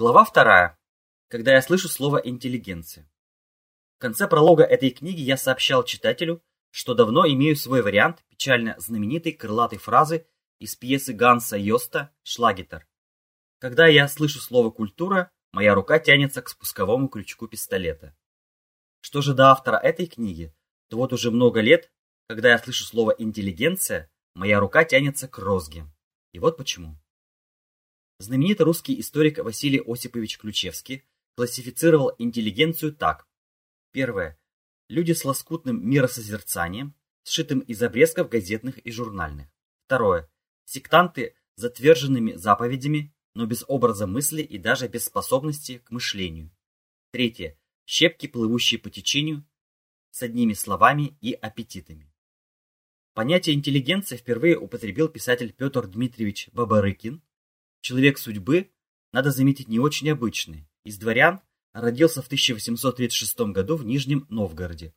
Глава вторая. Когда я слышу слово «интеллигенция». В конце пролога этой книги я сообщал читателю, что давно имею свой вариант печально знаменитой крылатой фразы из пьесы Ганса Йоста «Шлагетер». Когда я слышу слово «культура», моя рука тянется к спусковому крючку пистолета. Что же до автора этой книги, то вот уже много лет, когда я слышу слово «интеллигенция», моя рука тянется к розге. И вот почему. Знаменитый русский историк Василий Осипович Ключевский классифицировал интеллигенцию так. Первое. Люди с лоскутным миросозерцанием, сшитым из обрезков газетных и журнальных. Второе. Сектанты с затверженными заповедями, но без образа мысли и даже без способности к мышлению. Третье. Щепки, плывущие по течению, с одними словами и аппетитами. Понятие интеллигенция впервые употребил писатель Петр Дмитриевич Бабарыкин Человек судьбы, надо заметить, не очень обычный. Из дворян родился в 1836 году в Нижнем Новгороде.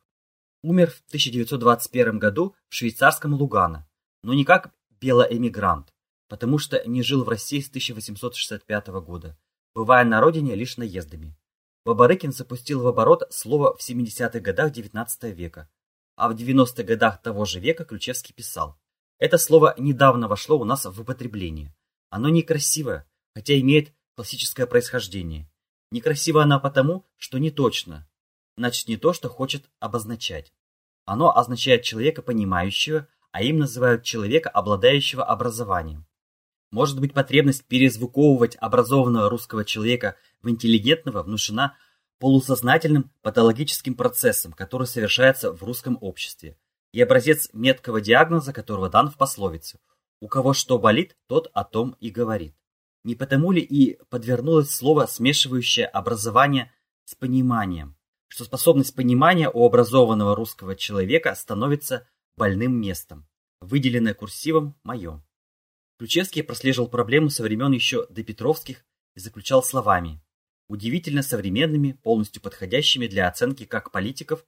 Умер в 1921 году в швейцарском Лугано, но не как белоэмигрант, потому что не жил в России с 1865 года, бывая на родине лишь наездами. Бабарыкин запустил в оборот слово в 70-х годах XIX века, а в 90-х годах того же века Ключевский писал. Это слово недавно вошло у нас в употребление. Оно некрасивое, хотя имеет классическое происхождение. Некрасиво оно потому, что не точно, значит не то, что хочет обозначать. Оно означает человека понимающего, а им называют человека, обладающего образованием. Может быть, потребность перезвуковывать образованного русского человека в интеллигентного внушена полусознательным патологическим процессом, который совершается в русском обществе, и образец меткого диагноза которого дан в пословице – у кого что болит, тот о том и говорит. Не потому ли и подвернулось слово, смешивающее образование с пониманием, что способность понимания у образованного русского человека становится больным местом, выделенное курсивом «моё». Ключевский прослеживал проблему со времен еще до Петровских и заключал словами, удивительно современными, полностью подходящими для оценки как политиков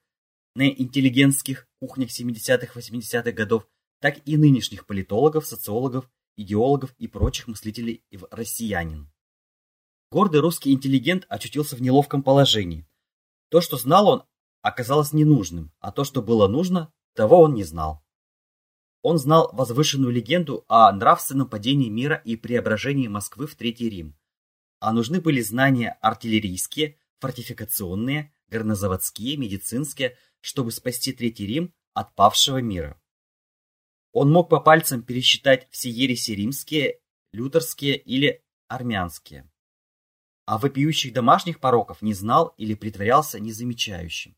на интеллигентских кухнях 70-80-х годов, так и нынешних политологов, социологов, идеологов и прочих мыслителей россиянин. Гордый русский интеллигент очутился в неловком положении. То, что знал он, оказалось ненужным, а то, что было нужно, того он не знал. Он знал возвышенную легенду о нравственном падении мира и преображении Москвы в Третий Рим. А нужны были знания артиллерийские, фортификационные, горнозаводские, медицинские, чтобы спасти Третий Рим от павшего мира. Он мог по пальцам пересчитать все ереси римские, лютерские или армянские. А вопиющих домашних пороков не знал или притворялся незамечающим.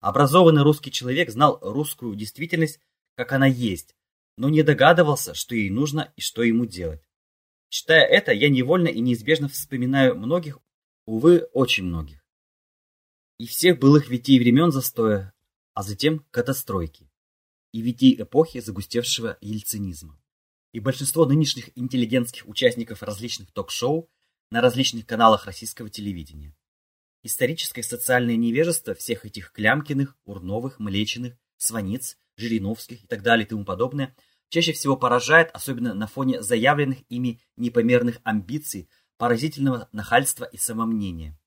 Образованный русский человек знал русскую действительность, как она есть, но не догадывался, что ей нужно и что ему делать. Читая это, я невольно и неизбежно вспоминаю многих, увы, очень многих. И всех былых витий времен застоя, а затем катастройки и витий эпохи загустевшего ельцинизма. И большинство нынешних интеллигентских участников различных ток-шоу на различных каналах российского телевидения. Историческое и социальное невежество всех этих Клямкиных, Урновых, Млечиных, Сваниц, Жириновских и так далее и тому подобное чаще всего поражает, особенно на фоне заявленных ими непомерных амбиций, поразительного нахальства и самомнения.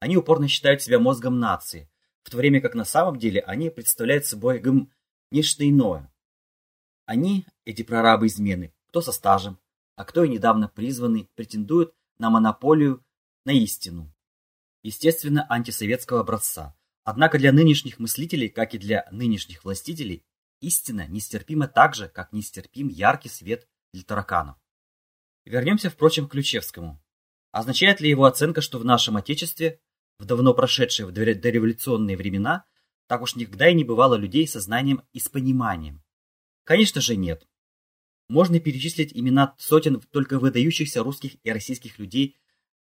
Они упорно считают себя мозгом нации, в то время как на самом деле они представляют собой гм, нечто иное. Они, эти прорабы измены, кто со стажем, а кто и недавно призванный, претендуют на монополию на истину. Естественно, антисоветского образца. Однако для нынешних мыслителей, как и для нынешних властителей, истина нестерпима так же, как нестерпим яркий свет для тараканов. Вернемся, впрочем, к Ключевскому. Означает ли его оценка, что в нашем Отечестве, в давно прошедшие в дореволюционные времена, так уж никогда и не бывало людей со знанием и с пониманием. Конечно же нет. Можно перечислить имена сотен только выдающихся русских и российских людей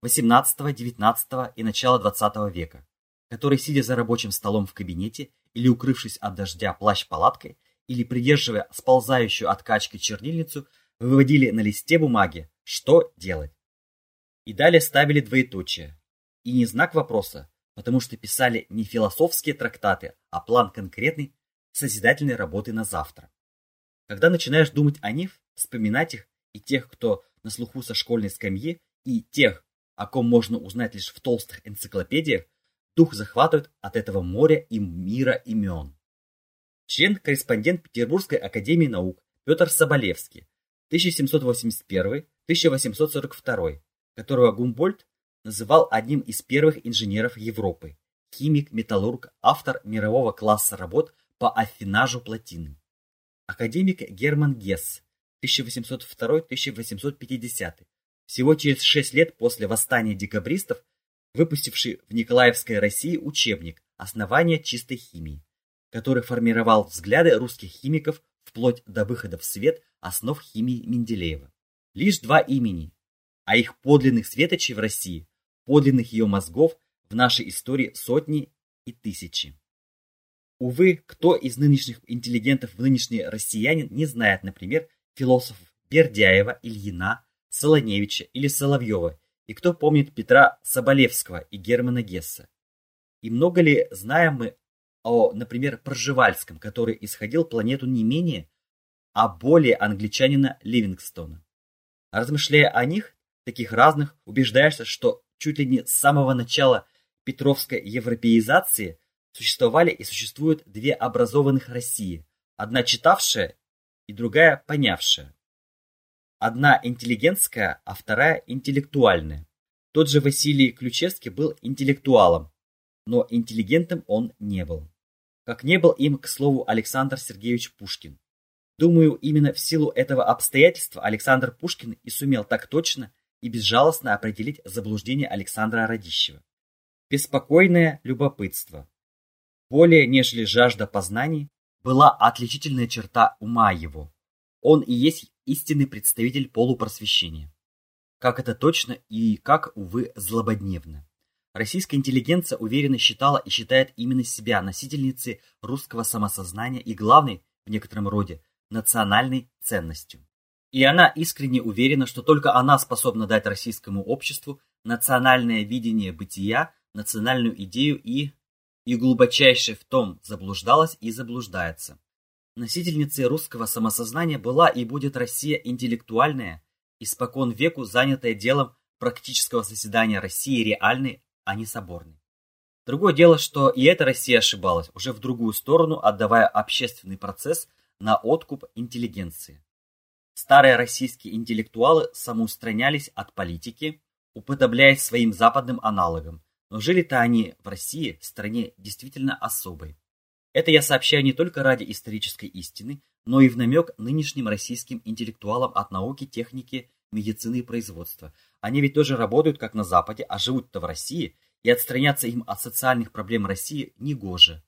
XVIII, XIX и начала XX века, которые, сидя за рабочим столом в кабинете или укрывшись от дождя плащ-палаткой, или придерживая сползающую от качки чернильницу, выводили на листе бумаги, что делать. И далее ставили двоеточие. И не знак вопроса, потому что писали не философские трактаты, а план конкретной созидательной работы на завтра. Когда начинаешь думать о них, вспоминать их, и тех, кто на слуху со школьной скамьи, и тех, о ком можно узнать лишь в толстых энциклопедиях, дух захватывает от этого моря и мира имен. Член-корреспондент Петербургской академии наук Петр Соболевский, 1781-1842, которого Гумбольд называл одним из первых инженеров Европы, химик, металлург, автор мирового класса работ по афинажу плотины. Академик Герман Гесс, 1802-1850, всего через шесть лет после восстания декабристов, выпустивший в Николаевской России учебник «Основания чистой химии», который формировал взгляды русских химиков вплоть до выхода в свет основ химии Менделеева. Лишь два имени, а их подлинных светочей в России, подлинных ее мозгов в нашей истории сотни и тысячи. Увы, кто из нынешних интеллигентов нынешний россиянин не знает, например, философов Бердяева, Ильина, Солоневича или Соловьева, и кто помнит Петра Соболевского и Германа Гесса. И много ли знаем мы о, например, Пржевальском, который исходил планету не менее, а более англичанина Ливингстона. Размышляя о них, таких разных, убеждаешься, что чуть ли не с самого начала Петровской европеизации существовали и существуют две образованных России, одна читавшая и другая понявшая. Одна интеллигентская, а вторая интеллектуальная. Тот же Василий Ключевский был интеллектуалом, но интеллигентом он не был. Как не был им, к слову, Александр Сергеевич Пушкин. Думаю, именно в силу этого обстоятельства Александр Пушкин и сумел так точно и безжалостно определить заблуждение Александра Радищева. Беспокойное любопытство, более нежели жажда познаний, была отличительная черта ума его. Он и есть истинный представитель полупросвещения. Как это точно и как, увы, злободневно. Российская интеллигенция уверенно считала и считает именно себя носительницей русского самосознания и главной, в некотором роде, национальной ценностью. И она искренне уверена, что только она способна дать российскому обществу национальное видение бытия, национальную идею и... и глубочайше в том заблуждалась и заблуждается. Носительницей русского самосознания была и будет Россия интеллектуальная, испокон веку занятая делом практического соседания России реальной а не соборный. Другое дело, что и эта Россия ошибалась, уже в другую сторону, отдавая общественный процесс на откуп интеллигенции. Старые российские интеллектуалы самоустранялись от политики, уподобляясь своим западным аналогам, но жили-то они в России, стране действительно особой. Это я сообщаю не только ради исторической истины, но и в намек нынешним российским интеллектуалам от науки, техники, медицины и производства. Они ведь тоже работают как на Западе, а живут-то в России, и отстраняться им от социальных проблем России негоже.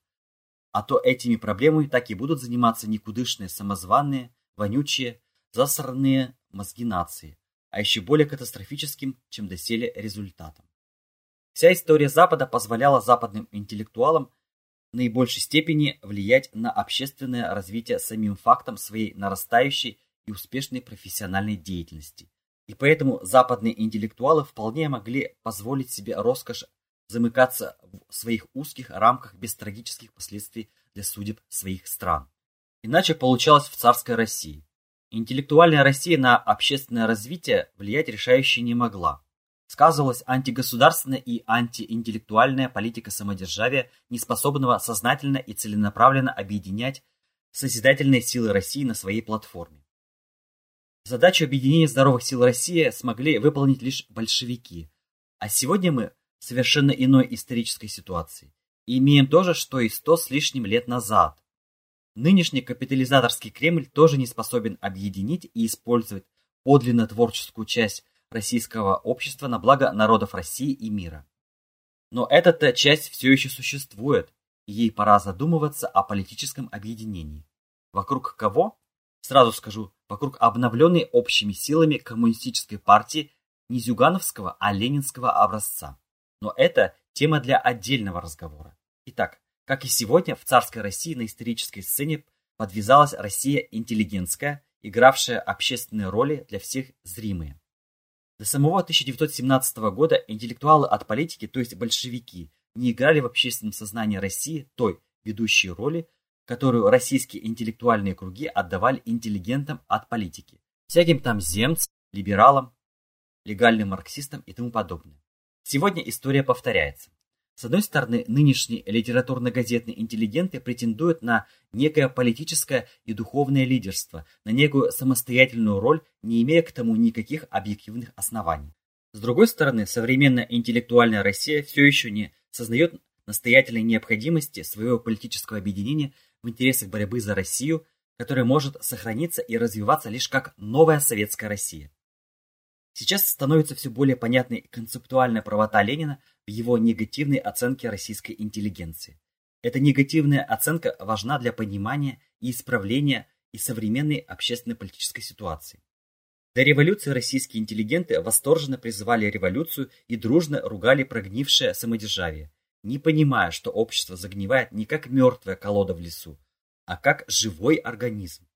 А то этими проблемами так и будут заниматься никудышные, самозванные, вонючие, засранные мозги нации, а еще более катастрофическим, чем доселе результатом. Вся история Запада позволяла западным интеллектуалам в наибольшей степени влиять на общественное развитие самим фактом своей нарастающей и успешной профессиональной деятельности. И поэтому западные интеллектуалы вполне могли позволить себе роскошь замыкаться в своих узких рамках без трагических последствий для судеб своих стран. Иначе получалось в царской России. Интеллектуальная Россия на общественное развитие влиять решающе не могла. Сказывалась антигосударственная и антиинтеллектуальная политика самодержавия, неспособного сознательно и целенаправленно объединять созидательные силы России на своей платформе. Задачу объединения здоровых сил России смогли выполнить лишь большевики. А сегодня мы в совершенно иной исторической ситуации и имеем то же, что и сто с лишним лет назад. Нынешний капитализаторский Кремль тоже не способен объединить и использовать подлинно творческую часть российского общества на благо народов России и мира. Но эта-то часть все еще существует, и ей пора задумываться о политическом объединении. Вокруг кого? Сразу скажу, вокруг обновленной общими силами коммунистической партии не Зюгановского, а ленинского образца. Но это тема для отдельного разговора. Итак, как и сегодня, в царской России на исторической сцене подвязалась Россия интеллигентская, игравшая общественные роли для всех зримые. До самого 1917 года интеллектуалы от политики, то есть большевики, не играли в общественном сознании России той ведущей роли, которую российские интеллектуальные круги отдавали интеллигентам от политики, всяким там земцам, либералам, легальным марксистам и тому подобное. Сегодня история повторяется. С одной стороны, нынешние литературно-газетные интеллигенты претендуют на некое политическое и духовное лидерство, на некую самостоятельную роль, не имея к тому никаких объективных оснований. С другой стороны, современная интеллектуальная Россия все еще не сознает настоятельной необходимости своего политического объединения в интересах борьбы за Россию, которая может сохраниться и развиваться лишь как новая советская Россия. Сейчас становится все более понятной концептуальная правота Ленина в его негативной оценке российской интеллигенции. Эта негативная оценка важна для понимания и исправления и современной общественно-политической ситуации. До революции российские интеллигенты восторженно призывали революцию и дружно ругали прогнившее самодержавие, не понимая, что общество загнивает не как мертвая колода в лесу, а как живой организм.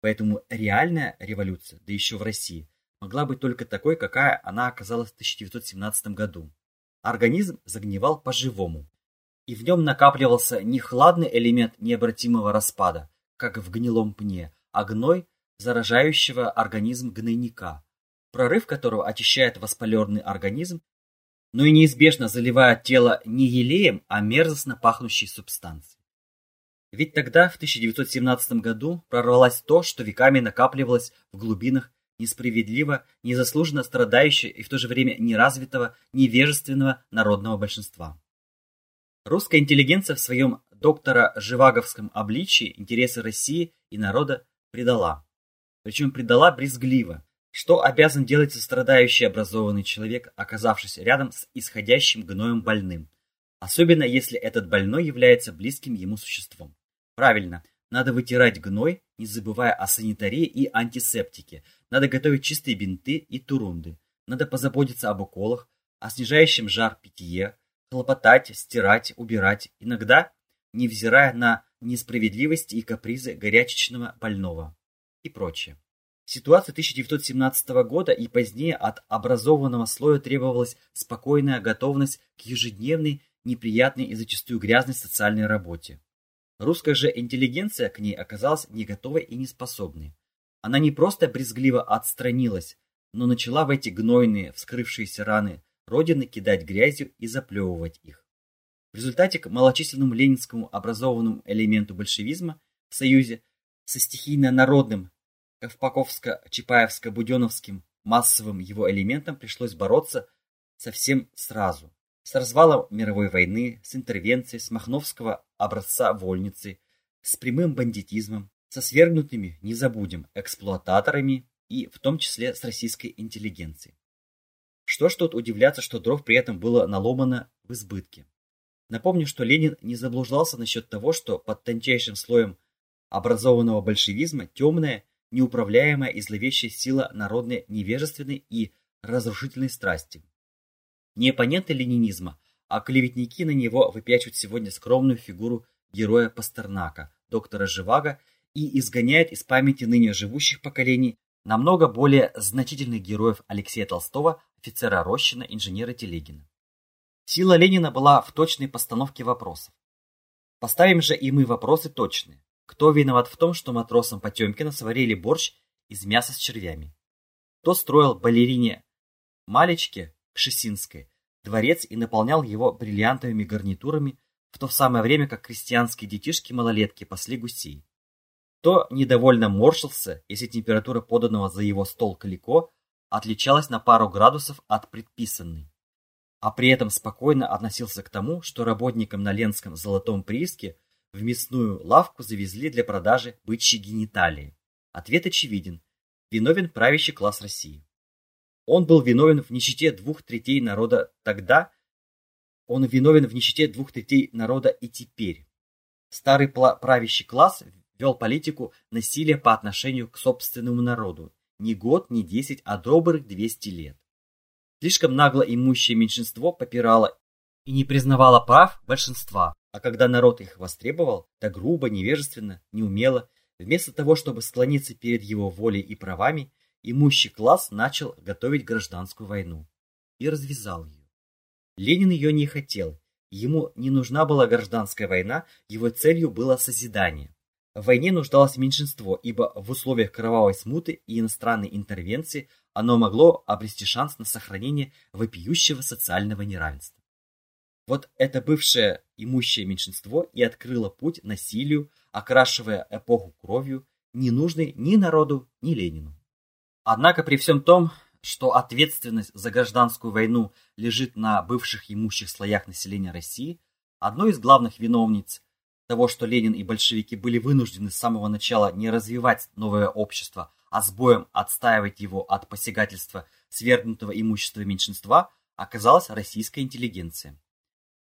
Поэтому реальная революция, да еще в России, могла быть только такой, какая она оказалась в 1917 году. Организм загнивал по-живому, и в нем накапливался не хладный элемент необратимого распада, как в гнилом пне, а гной заражающего организм гнойника, прорыв которого очищает воспаленный организм, но и неизбежно заливает тело не елеем, а мерзостно пахнущей субстанцией. Ведь тогда, в 1917 году, прорвалось то, что веками накапливалось в глубинах несправедливо, незаслуженно страдающего и в то же время неразвитого, невежественного народного большинства. Русская интеллигенция в своем доктора Живаговском обличии интересы России и народа предала. Причем предала брезгливо, что обязан делать сострадающий образованный человек, оказавшись рядом с исходящим гноем больным, особенно если этот больной является близким ему существом. Правильно, надо вытирать гной, не забывая о санитарии и антисептике. Надо готовить чистые бинты и турунды. Надо позаботиться об уколах, о снижающем жар питье, хлопотать, стирать, убирать. Иногда, невзирая на несправедливости и капризы горячечного больного и прочее. В ситуации 1917 года и позднее от образованного слоя требовалась спокойная готовность к ежедневной, неприятной и зачастую грязной социальной работе. Русская же интеллигенция к ней оказалась не готовой и неспособной. Она не просто брезгливо отстранилась, но начала в эти гнойные, вскрывшиеся раны Родины кидать грязью и заплевывать их. В результате к малочисленному ленинскому образованному элементу большевизма в союзе со стихийно-народным Ковпаковско-Чапаевско-Буденовским массовым его элементом пришлось бороться совсем сразу с развалом мировой войны, с интервенцией, с махновского образца вольницы, с прямым бандитизмом, со свергнутыми, не забудем, эксплуататорами и в том числе с российской интеллигенцией. Что ж тут удивляться, что дров при этом было наломано в избытке. Напомню, что Ленин не заблуждался насчет того, что под тончайшим слоем образованного большевизма темная, неуправляемая и зловещая сила народной невежественной и разрушительной страсти, не оппоненты ленинизма, а клеветники на него выпячивают сегодня скромную фигуру героя Пастернака, доктора Живаго, и изгоняют из памяти ныне живущих поколений намного более значительных героев Алексея Толстого, офицера Рощина, инженера Телегина. Сила Ленина была в точной постановке вопросов. Поставим же и мы вопросы точные. Кто виноват в том, что матросам Потемкина сварили борщ из мяса с червями? Кто строил балерине Малечке Кшесинской дворец и наполнял его бриллиантовыми гарнитурами в то самое время, как крестьянские детишки-малолетки пасли гусей. То недовольно морщился, если температура поданного за его стол калико отличалась на пару градусов от предписанной, а при этом спокойно относился к тому, что работникам на Ленском золотом прииске в мясную лавку завезли для продажи бычьи гениталии. Ответ очевиден. Виновен правящий класс России. Он был виновен в нищете двух третей народа тогда, он виновен в нищете двух третей народа и теперь. Старый правящий класс вел политику насилия по отношению к собственному народу. Не год, не десять, а добрых двести лет. Слишком нагло имущее меньшинство попирало и не признавало прав большинства, а когда народ их востребовал, то грубо, невежественно, неумело, вместо того, чтобы склониться перед его волей и правами, имущий класс начал готовить гражданскую войну и развязал ее. Ленин ее не хотел, ему не нужна была гражданская война, его целью было созидание. В войне нуждалось меньшинство, ибо в условиях кровавой смуты и иностранной интервенции оно могло обрести шанс на сохранение вопиющего социального неравенства. Вот это бывшее имущее меньшинство и открыло путь насилию, окрашивая эпоху кровью, не нужной ни народу, ни Ленину. Однако при всем том, что ответственность за гражданскую войну лежит на бывших имущих слоях населения России, одной из главных виновниц того, что Ленин и большевики были вынуждены с самого начала не развивать новое общество, а с боем отстаивать его от посягательства свергнутого имущества меньшинства, оказалась российская интеллигенция.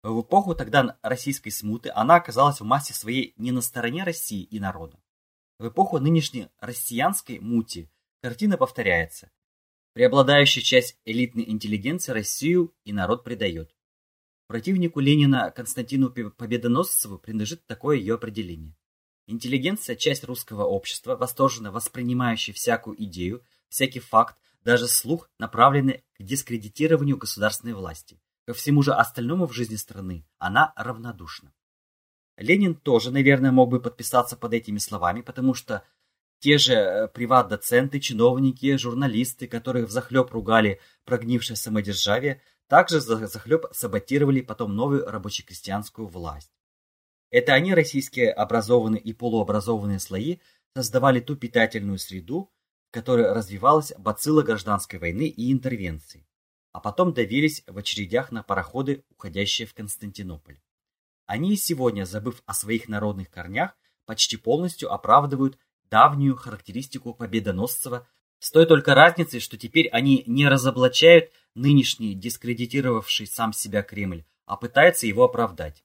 В эпоху тогда российской смуты она оказалась в массе своей не на стороне России и народа. В эпоху нынешней россиянской мути картина повторяется. Преобладающая часть элитной интеллигенции Россию и народ предает. Противнику Ленина Константину Победоносцеву принадлежит такое ее определение. Интеллигенция – часть русского общества, восторженно воспринимающая всякую идею, всякий факт, даже слух, направленный к дискредитированию государственной власти. Ко всему же остальному в жизни страны она равнодушна. Ленин тоже, наверное, мог бы подписаться под этими словами, потому что те же э, приват-доценты, чиновники, журналисты, которых взахлеб ругали прогнившее самодержавие, также захлеб саботировали потом новую рабоче-крестьянскую власть. Это они, российские образованные и полуобразованные слои, создавали ту питательную среду, в которой развивалась бацилла гражданской войны и интервенции, а потом давились в очередях на пароходы, уходящие в Константинополь. Они и сегодня, забыв о своих народных корнях, почти полностью оправдывают давнюю характеристику Победоносцева, с той только разницей, что теперь они не разоблачают нынешний дискредитировавший сам себя Кремль, а пытаются его оправдать.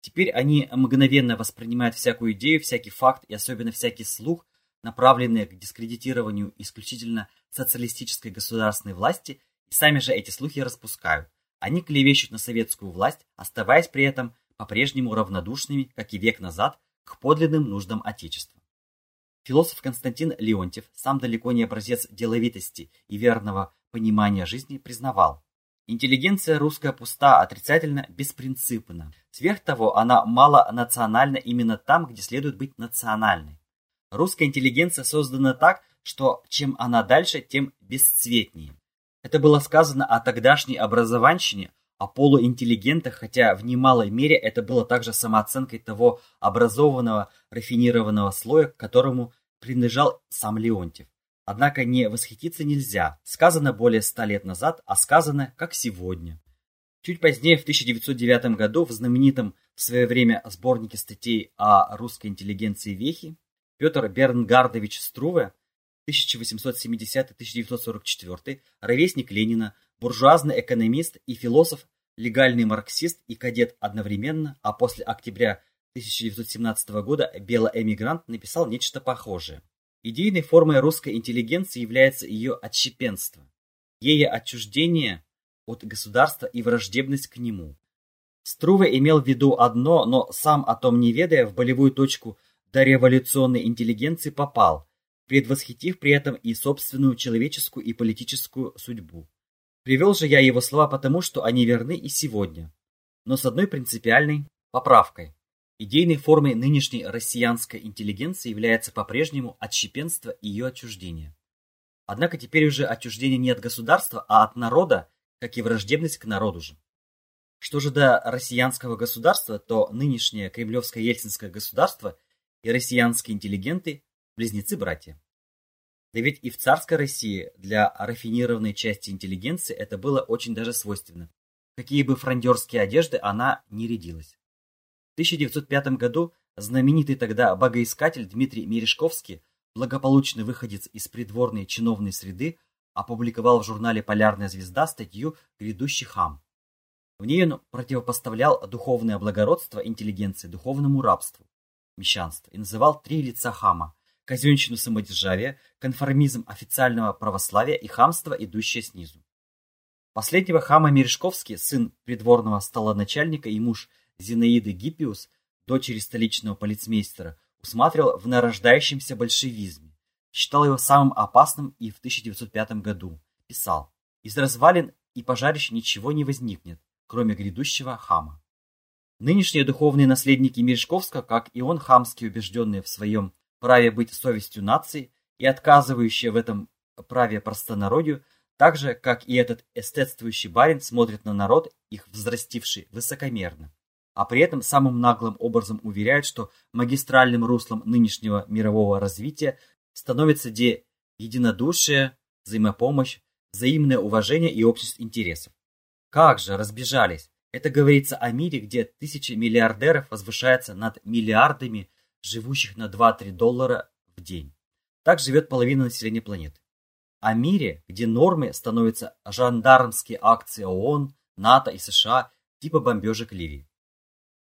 Теперь они мгновенно воспринимают всякую идею, всякий факт и особенно всякий слух, направленные к дискредитированию исключительно социалистической государственной власти, и сами же эти слухи распускают. Они клевещут на советскую власть, оставаясь при этом по-прежнему равнодушными, как и век назад, к подлинным нуждам Отечества. Философ Константин Леонтьев, сам далеко не образец деловитости и верного понимания жизни, признавал, интеллигенция русская пуста, отрицательно, беспринципна. Сверх того, она мало национальна именно там, где следует быть национальной. Русская интеллигенция создана так, что чем она дальше, тем бесцветнее. Это было сказано о тогдашней образованщине, о полуинтеллигентах, хотя в немалой мере это было также самооценкой того образованного, рафинированного слоя, к которому принадлежал сам Леонтьев. Однако не восхититься нельзя. Сказано более ста лет назад, а сказано как сегодня. Чуть позднее, в 1909 году, в знаменитом в свое время сборнике статей о русской интеллигенции Вехи, Петр Бернгардович Струве 1870-1944, ровесник Ленина, буржуазный экономист и философ, легальный марксист и кадет одновременно, а после октября 1917 года белоэмигрант написал нечто похожее. Идейной формой русской интеллигенции является ее отщепенство, ее отчуждение от государства и враждебность к нему. Струве имел в виду одно, но сам о том не ведая, в болевую точку дореволюционной интеллигенции попал, предвосхитив при этом и собственную человеческую и политическую судьбу. Привел же я его слова потому, что они верны и сегодня, но с одной принципиальной поправкой. Идейной формой нынешней россиянской интеллигенции является по-прежнему отщепенство и ее отчуждение. Однако теперь уже отчуждение не от государства, а от народа, как и враждебность к народу же. Что же до россиянского государства, то нынешнее кремлевское ельцинское государство и россиянские интеллигенты – близнецы-братья. Да ведь и в царской России для рафинированной части интеллигенции это было очень даже свойственно. Какие бы фрондерские одежды она не рядилась. В 1905 году знаменитый тогда богоискатель Дмитрий Мережковский, благополучный выходец из придворной чиновной среды, опубликовал в журнале «Полярная звезда» статью «Грядущий хам». В ней он противопоставлял духовное благородство интеллигенции духовному рабству, мещанству, и называл три лица хама – казенщину самодержавия, конформизм официального православия и хамство, идущее снизу. Последнего хама Мережковский, сын придворного столоначальника и муж Зинаиды Гиппиус, дочери столичного полицмейстера, усматривал в нарождающемся большевизме, считал его самым опасным и в 1905 году. Писал «Из развалин и пожарищ ничего не возникнет, кроме грядущего хама». Нынешние духовные наследники Мережковска, как и он, хамски убежденные в своем праве быть совестью нации и отказывающие в этом праве простонародью, так же, как и этот эстетствующий барин смотрит на народ, их взрастивший, высокомерно, а при этом самым наглым образом уверяет, что магистральным руслом нынешнего мирового развития становится где единодушие, взаимопомощь, взаимное уважение и общество интересов. Как же разбежались! Это говорится о мире, где тысячи миллиардеров возвышаются над миллиардами, живущих на 2-3 доллара в день. Так живет половина населения планеты о мире, где нормой становятся жандармские акции ООН, НАТО и США типа бомбежек Ливии.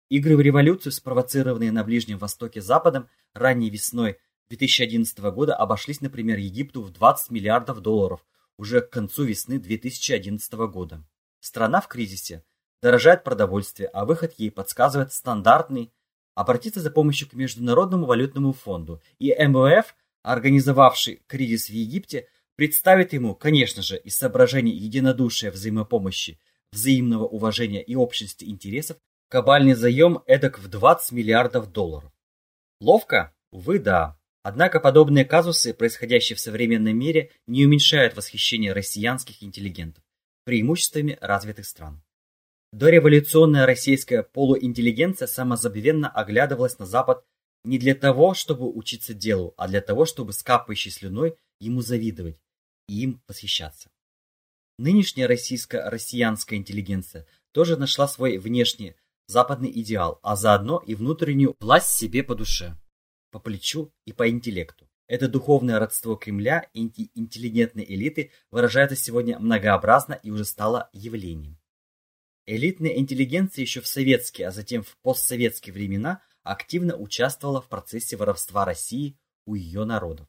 Игры в революцию, спровоцированные на Ближнем Востоке Западом ранней весной 2011 года, обошлись, например, Египту в 20 миллиардов долларов уже к концу весны 2011 года. Страна в кризисе, дорожает продовольствие, а выход ей подсказывает стандартный обратиться за помощью к Международному валютному фонду и МВФ, организовавший кризис в Египте, представит ему, конечно же, из соображений единодушия, взаимопомощи, взаимного уважения и общности интересов, кабальный заем эдак в 20 миллиардов долларов. Ловко? Увы, да. Однако подобные казусы, происходящие в современном мире, не уменьшают восхищение россиянских интеллигентов преимуществами развитых стран. Дореволюционная российская полуинтеллигенция самозабвенно оглядывалась на Запад не для того, чтобы учиться делу, а для того, чтобы с капающей слюной ему завидовать и им восхищаться. Нынешняя российско-россиянская интеллигенция тоже нашла свой внешний западный идеал, а заодно и внутреннюю власть себе по душе, по плечу и по интеллекту. Это духовное родство Кремля и интеллигентной элиты выражается сегодня многообразно и уже стало явлением. Элитная интеллигенция еще в советские, а затем в постсоветские времена активно участвовала в процессе воровства России у ее народов.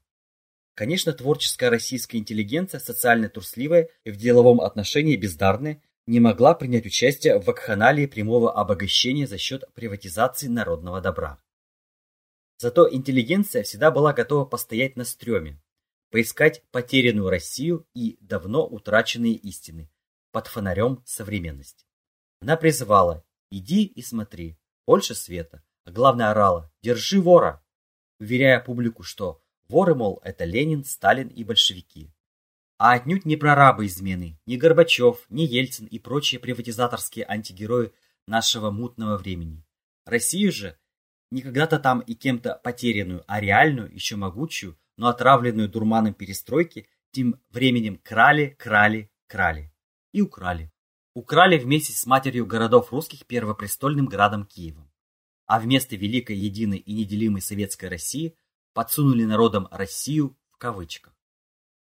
Конечно, творческая российская интеллигенция, социально трусливая и в деловом отношении бездарная, не могла принять участие в вакханалии прямого обогащения за счет приватизации народного добра. Зато интеллигенция всегда была готова постоять на стреме, поискать потерянную Россию и давно утраченные истины под фонарем современности. Она призывала «иди и смотри, больше света», а главное орала «держи вора», уверяя публику, что Воры, мол, это Ленин, Сталин и большевики. А отнюдь не прорабы измены, ни Горбачев, ни Ельцин и прочие приватизаторские антигерои нашего мутного времени. Россию же, не когда-то там и кем-то потерянную, а реальную, еще могучую, но отравленную дурманом перестройки, тем временем крали, крали, крали. И украли. Украли вместе с матерью городов русских первопрестольным градом Киевом. А вместо великой, единой и неделимой советской России – подсунули народом Россию в кавычках.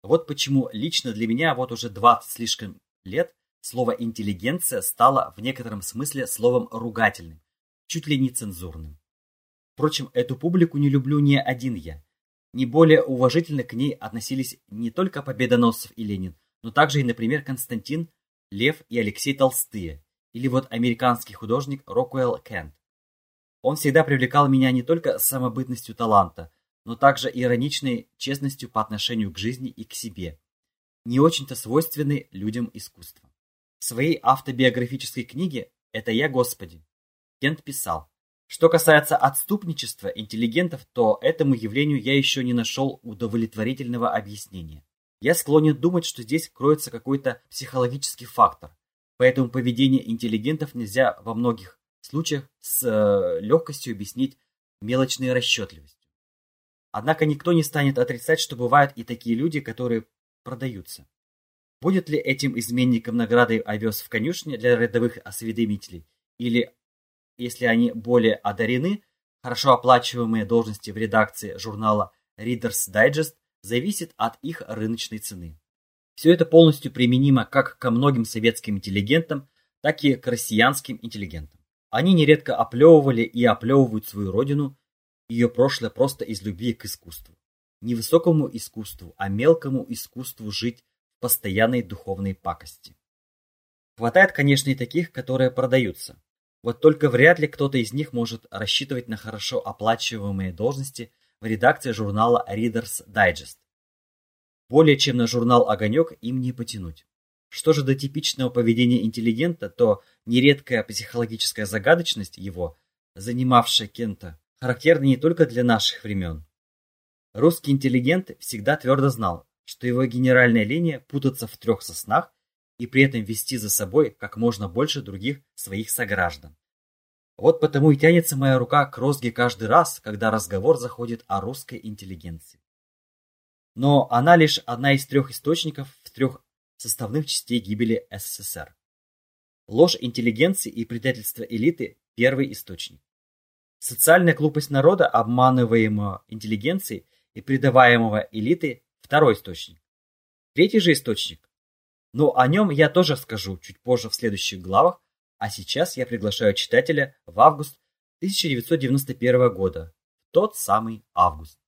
Вот почему лично для меня вот уже 20 слишком лет слово «интеллигенция» стало в некотором смысле словом ругательным, чуть ли не цензурным. Впрочем, эту публику не люблю не один я. Не более уважительно к ней относились не только Победоносцев и Ленин, но также и, например, Константин, Лев и Алексей Толстые, или вот американский художник Рокуэлл Кент. Он всегда привлекал меня не только самобытностью таланта, но также ироничной честностью по отношению к жизни и к себе, не очень-то свойственной людям искусства. В своей автобиографической книге «Это я, Господи» Кент писал, что касается отступничества интеллигентов, то этому явлению я еще не нашел удовлетворительного объяснения. Я склонен думать, что здесь кроется какой-то психологический фактор, поэтому поведение интеллигентов нельзя во многих случаях с э, легкостью объяснить мелочной расчетливостью. Однако никто не станет отрицать, что бывают и такие люди, которые продаются. Будет ли этим изменником наградой овес в конюшне для рядовых осведомителей? Или, если они более одарены, хорошо оплачиваемые должности в редакции журнала Reader's Digest зависит от их рыночной цены. Все это полностью применимо как ко многим советским интеллигентам, так и к россиянским интеллигентам. Они нередко оплевывали и оплевывают свою родину, ее прошлое просто из любви к искусству. Не высокому искусству, а мелкому искусству жить в постоянной духовной пакости. Хватает, конечно, и таких, которые продаются. Вот только вряд ли кто-то из них может рассчитывать на хорошо оплачиваемые должности в редакции журнала Reader's Digest. Более чем на журнал «Огонек» им не потянуть. Что же до типичного поведения интеллигента, то нередкая психологическая загадочность его, занимавшая Кента, характерна не только для наших времен. Русский интеллигент всегда твердо знал, что его генеральная линия путаться в трех соснах и при этом вести за собой как можно больше других своих сограждан. Вот потому и тянется моя рука к розге каждый раз, когда разговор заходит о русской интеллигенции. Но она лишь одна из трех источников в трех составных частей гибели СССР. Ложь интеллигенции и предательство элиты – первый источник. Социальная глупость народа, обманываемого интеллигенцией и предаваемого элитой – второй источник. Третий же источник. Но о нем я тоже скажу чуть позже в следующих главах, а сейчас я приглашаю читателя в август 1991 года, тот самый август.